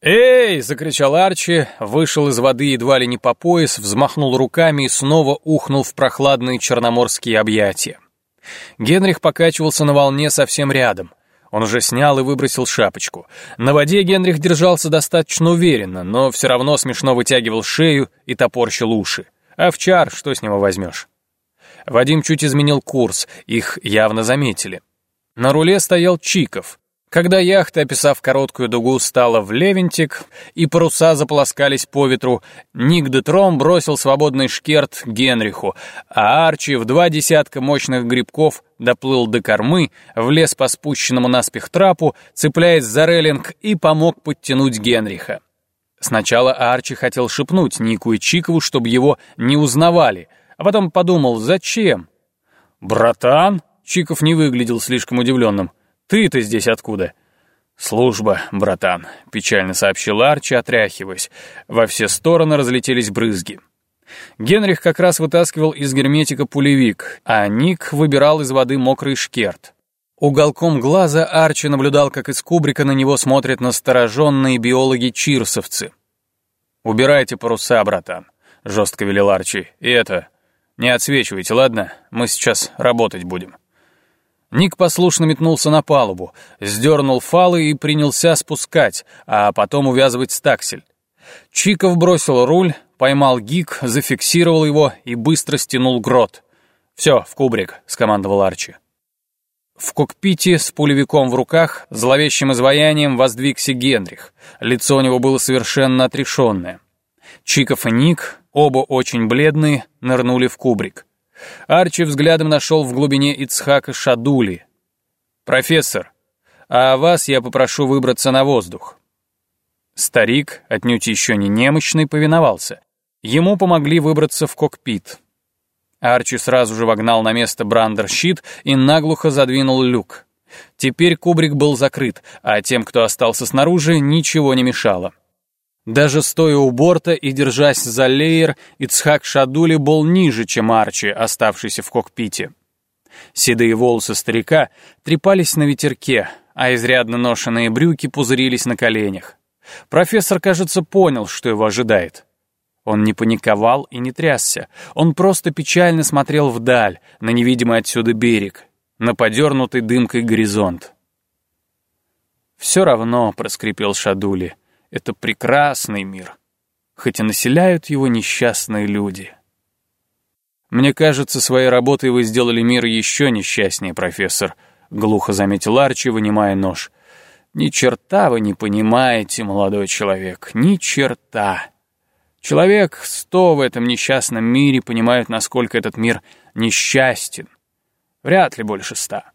«Эй!» — закричал Арчи, вышел из воды едва ли не по пояс, взмахнул руками и снова ухнул в прохладные черноморские объятия. Генрих покачивался на волне совсем рядом. Он уже снял и выбросил шапочку. На воде Генрих держался достаточно уверенно, но все равно смешно вытягивал шею и топорщил уши. Овчар, что с него возьмешь? Вадим чуть изменил курс, их явно заметили. На руле стоял Чиков. Когда яхта, описав короткую дугу, стала в левентик, и паруса заполоскались по ветру, Ник де Тром бросил свободный шкерт Генриху, а Арчи в два десятка мощных грибков доплыл до кормы, влез по спущенному наспех трапу, цепляясь за рейлинг и помог подтянуть Генриха. Сначала Арчи хотел шепнуть Нику и Чикову, чтобы его не узнавали, а потом подумал, зачем? «Братан?» — Чиков не выглядел слишком удивленным. «Ты-то здесь откуда?» «Служба, братан», — печально сообщил Арчи, отряхиваясь. Во все стороны разлетелись брызги. Генрих как раз вытаскивал из герметика пулевик, а Ник выбирал из воды мокрый шкерт. Уголком глаза Арчи наблюдал, как из кубрика на него смотрят настороженные биологи-чирсовцы. «Убирайте паруса, братан», — жестко велел Арчи. «И это, не отсвечивайте, ладно? Мы сейчас работать будем». Ник послушно метнулся на палубу, сдернул фалы и принялся спускать, а потом увязывать стаксель. Чиков бросил руль, поймал гик, зафиксировал его и быстро стянул грот. «Все, в кубрик», — скомандовал Арчи. В кокпите с пулевиком в руках, зловещим изваянием воздвигся Генрих. Лицо у него было совершенно отрешенное. Чиков и Ник, оба очень бледные, нырнули в кубрик. Арчи взглядом нашел в глубине Ицхака Шадули. «Профессор, а вас я попрошу выбраться на воздух». Старик, отнюдь еще не немощный, повиновался. Ему помогли выбраться в кокпит. Арчи сразу же вогнал на место брандер-щит и наглухо задвинул люк. Теперь кубрик был закрыт, а тем, кто остался снаружи, ничего не мешало. Даже стоя у борта и держась за леер, Ицхак Шадули был ниже, чем Арчи, оставшийся в кокпите. Седые волосы старика трепались на ветерке, а изрядно ношенные брюки пузырились на коленях. Профессор, кажется, понял, что его ожидает. Он не паниковал и не трясся. Он просто печально смотрел вдаль, на невидимый отсюда берег, на подернутый дымкой горизонт. «Все равно», — проскрипел Шадули, — «это прекрасный мир, хоть и населяют его несчастные люди». «Мне кажется, своей работой вы сделали мир еще несчастнее, профессор», — глухо заметил Арчи, вынимая нож. «Ни черта вы не понимаете, молодой человек, ни черта». Человек сто в этом несчастном мире понимают, насколько этот мир несчастен. Вряд ли больше ста.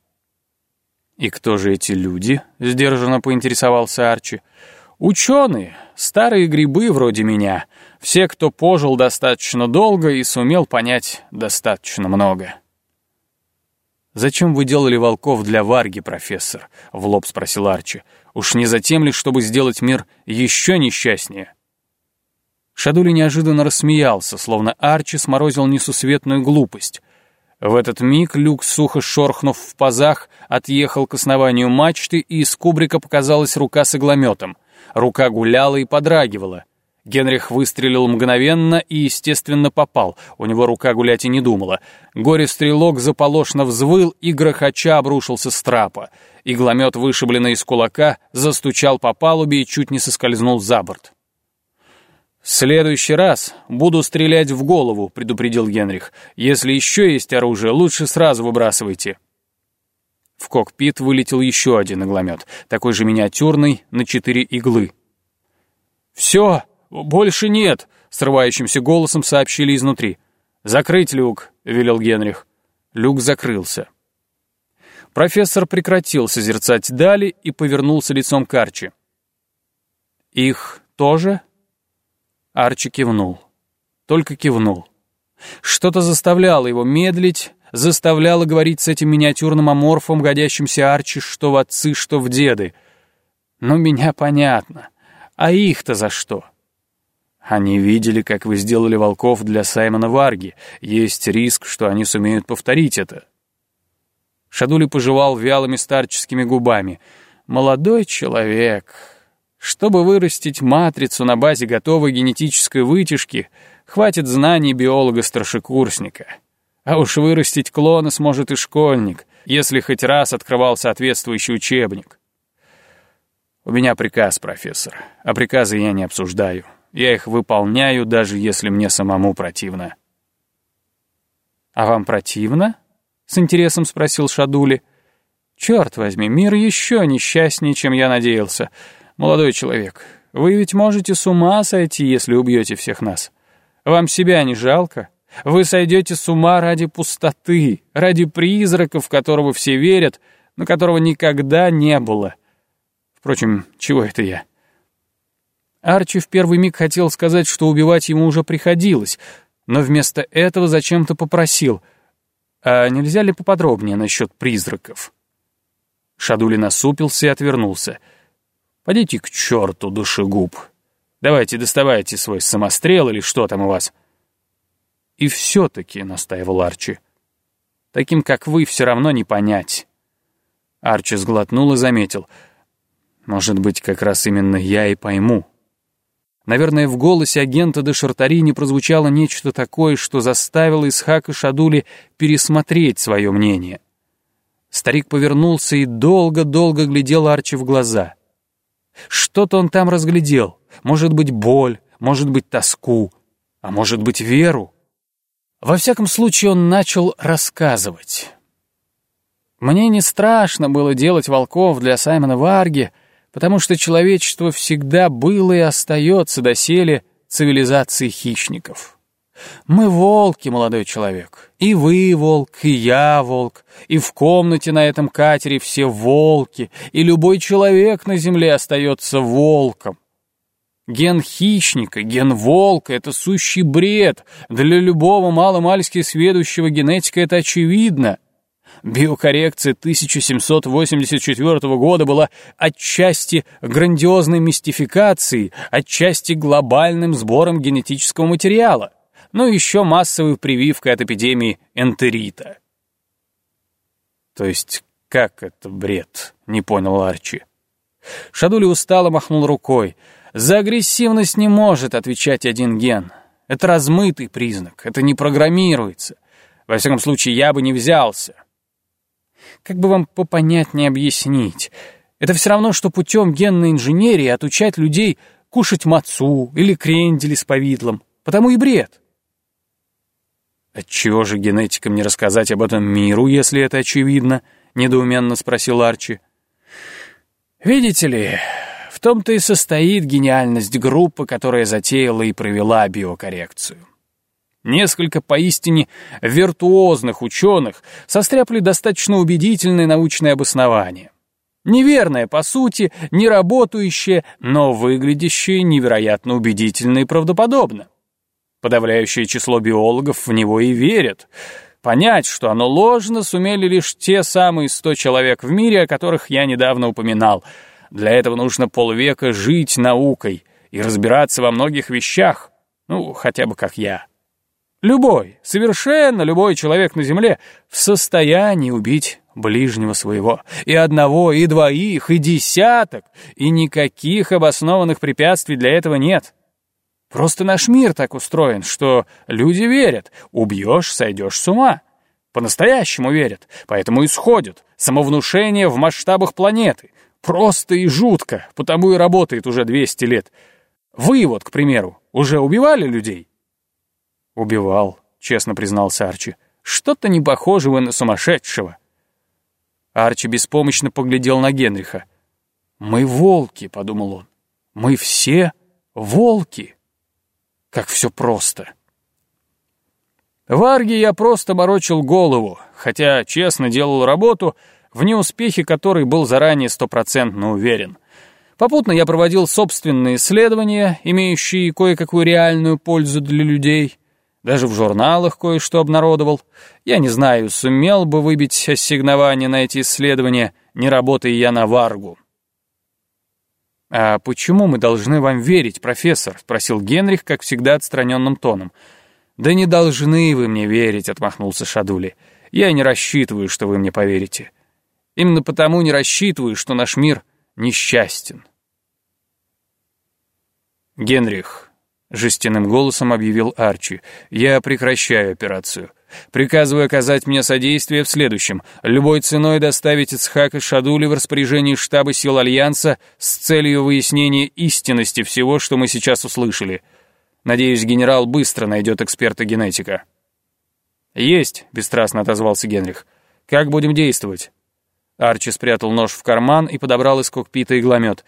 «И кто же эти люди?» — сдержанно поинтересовался Арчи. «Ученые, старые грибы вроде меня, все, кто пожил достаточно долго и сумел понять достаточно много». «Зачем вы делали волков для Варги, профессор?» — в лоб спросил Арчи. «Уж не затем ли, чтобы сделать мир еще несчастнее?» Шадули неожиданно рассмеялся, словно Арчи сморозил несусветную глупость. В этот миг люк, сухо шорхнув в пазах, отъехал к основанию мачты, и из кубрика показалась рука с иглометом. Рука гуляла и подрагивала. Генрих выстрелил мгновенно и, естественно, попал. У него рука гулять и не думала. Горе-стрелок заполошно взвыл и грохоча обрушился с трапа. Игломет, вышибленный из кулака, застучал по палубе и чуть не соскользнул за борт. «В следующий раз буду стрелять в голову», — предупредил Генрих. «Если еще есть оружие, лучше сразу выбрасывайте». В кокпит вылетел еще один игломет, такой же миниатюрный, на четыре иглы. «Все, больше нет», — срывающимся голосом сообщили изнутри. «Закрыть люк», — велел Генрих. Люк закрылся. Профессор прекратил созерцать дали и повернулся лицом к Арчи. «Их тоже?» Арчи кивнул. Только кивнул. Что-то заставляло его медлить, заставляло говорить с этим миниатюрным аморфом, годящимся Арчи, что в отцы, что в деды. Но меня понятно. А их-то за что? Они видели, как вы сделали волков для Саймона Варги. Есть риск, что они сумеют повторить это. Шадули пожевал вялыми старческими губами. «Молодой человек, Чтобы вырастить матрицу на базе готовой генетической вытяжки, хватит знаний биолога-старшекурсника. А уж вырастить клона сможет и школьник, если хоть раз открывал соответствующий учебник. У меня приказ, профессор, а приказы я не обсуждаю. Я их выполняю, даже если мне самому противно. «А вам противно?» — с интересом спросил Шадули. «Черт возьми, мир еще несчастнее, чем я надеялся. Молодой человек, вы ведь можете с ума сойти, если убьете всех нас. Вам себя не жалко? Вы сойдете с ума ради пустоты, ради призрака, в которого все верят, но которого никогда не было. Впрочем, чего это я?» Арчи в первый миг хотел сказать, что убивать ему уже приходилось, но вместо этого зачем-то попросил, а нельзя ли поподробнее насчет призраков? Шадули насупился и отвернулся. «Пойдите к черту, душегуб. Давайте доставайте свой самострел или что там у вас». «И все-таки», — настаивал Арчи, — «таким, как вы, все равно не понять». Арчи сглотнул и заметил. «Может быть, как раз именно я и пойму». Наверное, в голосе агента де Шартари не прозвучало нечто такое, что заставило Исхака Шадули пересмотреть свое мнение. Старик повернулся и долго-долго глядел Арчи в глаза. Что-то он там разглядел. Может быть, боль, может быть, тоску, а может быть, веру. Во всяком случае, он начал рассказывать. Мне не страшно было делать волков для Саймона Варги, потому что человечество всегда было и остается доселе цивилизацией хищников. Мы волки, молодой человек. И вы волк, и я волк, и в комнате на этом катере все волки, и любой человек на земле остается волком. Ген хищника, ген волка — это сущий бред. Для любого маломальски сведущего генетика это очевидно. Биокоррекция 1784 года была отчасти грандиозной мистификацией, отчасти глобальным сбором генетического материала, но еще массовой прививкой от эпидемии энтерита. То есть как это бред? Не понял Арчи. Шадули устало махнул рукой. За агрессивность не может отвечать один ген. Это размытый признак, это не программируется. Во всяком случае, я бы не взялся. Как бы вам попонятнее объяснить? Это все равно, что путем генной инженерии отучать людей кушать мацу или крендели с повидлом. Потому и бред. «Отчего же генетикам не рассказать об этом миру, если это очевидно?» — недоуменно спросил Арчи. «Видите ли, в том-то и состоит гениальность группы, которая затеяла и провела биокоррекцию. Несколько поистине виртуозных ученых состряпали достаточно убедительное научное обоснование. Неверное, по сути, не работающее, но выглядящее невероятно убедительно и правдоподобно. Подавляющее число биологов в него и верят. Понять, что оно ложно, сумели лишь те самые сто человек в мире, о которых я недавно упоминал. Для этого нужно полвека жить наукой и разбираться во многих вещах, ну, хотя бы как я. Любой, совершенно любой человек на Земле в состоянии убить ближнего своего. И одного, и двоих, и десяток. И никаких обоснованных препятствий для этого нет. Просто наш мир так устроен, что люди верят. Убьешь, сойдешь с ума. По-настоящему верят. Поэтому исходят. Самовнушение в масштабах планеты. Просто и жутко. Потому и работает уже 200 лет. Вы вот, к примеру, уже убивали людей? «Убивал», — честно признался Арчи. «Что-то не похожего на сумасшедшего». Арчи беспомощно поглядел на Генриха. «Мы волки», — подумал он. «Мы все волки». Как все просто. В Арге я просто морочил голову, хотя честно делал работу, в неуспехе которой был заранее стопроцентно уверен. Попутно я проводил собственные исследования, имеющие кое-какую реальную пользу для людей — даже в журналах кое-что обнародовал. Я не знаю, сумел бы выбить ассигнование на эти исследования, не работая я на Варгу. «А почему мы должны вам верить, профессор?» — спросил Генрих, как всегда, отстраненным тоном. «Да не должны вы мне верить», — отмахнулся Шадули. «Я не рассчитываю, что вы мне поверите. Именно потому не рассчитываю, что наш мир несчастен». «Генрих», — жестяным голосом объявил Арчи, — «я прекращаю операцию. Приказываю оказать мне содействие в следующем. Любой ценой доставить Ицхака Шадули в распоряжение штаба сил Альянса с целью выяснения истинности всего, что мы сейчас услышали. Надеюсь, генерал быстро найдет эксперта-генетика». «Есть», — бесстрастно отозвался Генрих. «Как будем действовать?» Арчи спрятал нож в карман и подобрал из кокпита игломет.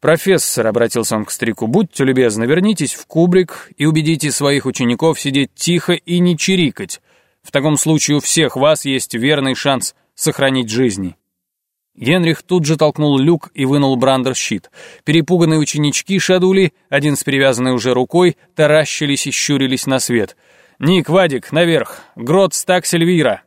«Профессор», — обратился он к старику, — «будьте любезны, вернитесь в кубрик и убедите своих учеников сидеть тихо и не чирикать. В таком случае у всех вас есть верный шанс сохранить жизни». Генрих тут же толкнул люк и вынул брандер-щит. Перепуганные ученички Шадули, один с перевязанной уже рукой, таращились и щурились на свет. «Ник, Вадик, наверх! Грот, стак, Сельвира!»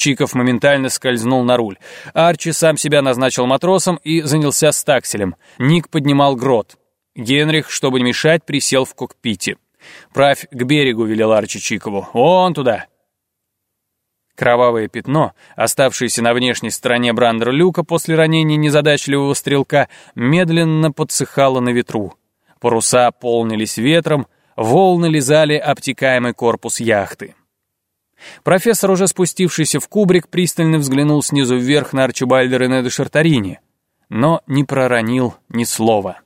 Чиков моментально скользнул на руль. Арчи сам себя назначил матросом и занялся стакселем. Ник поднимал грот. Генрих, чтобы не мешать, присел в кокпите. «Правь к берегу», — велел Арчи Чикову. «Вон туда». Кровавое пятно, оставшееся на внешней стороне брандер-люка после ранения незадачливого стрелка, медленно подсыхало на ветру. Паруса полнились ветром, волны лизали обтекаемый корпус яхты. Профессор, уже спустившийся в кубрик, пристально взглянул снизу вверх на Арчибальда Рене де Шартарини, но не проронил ни слова.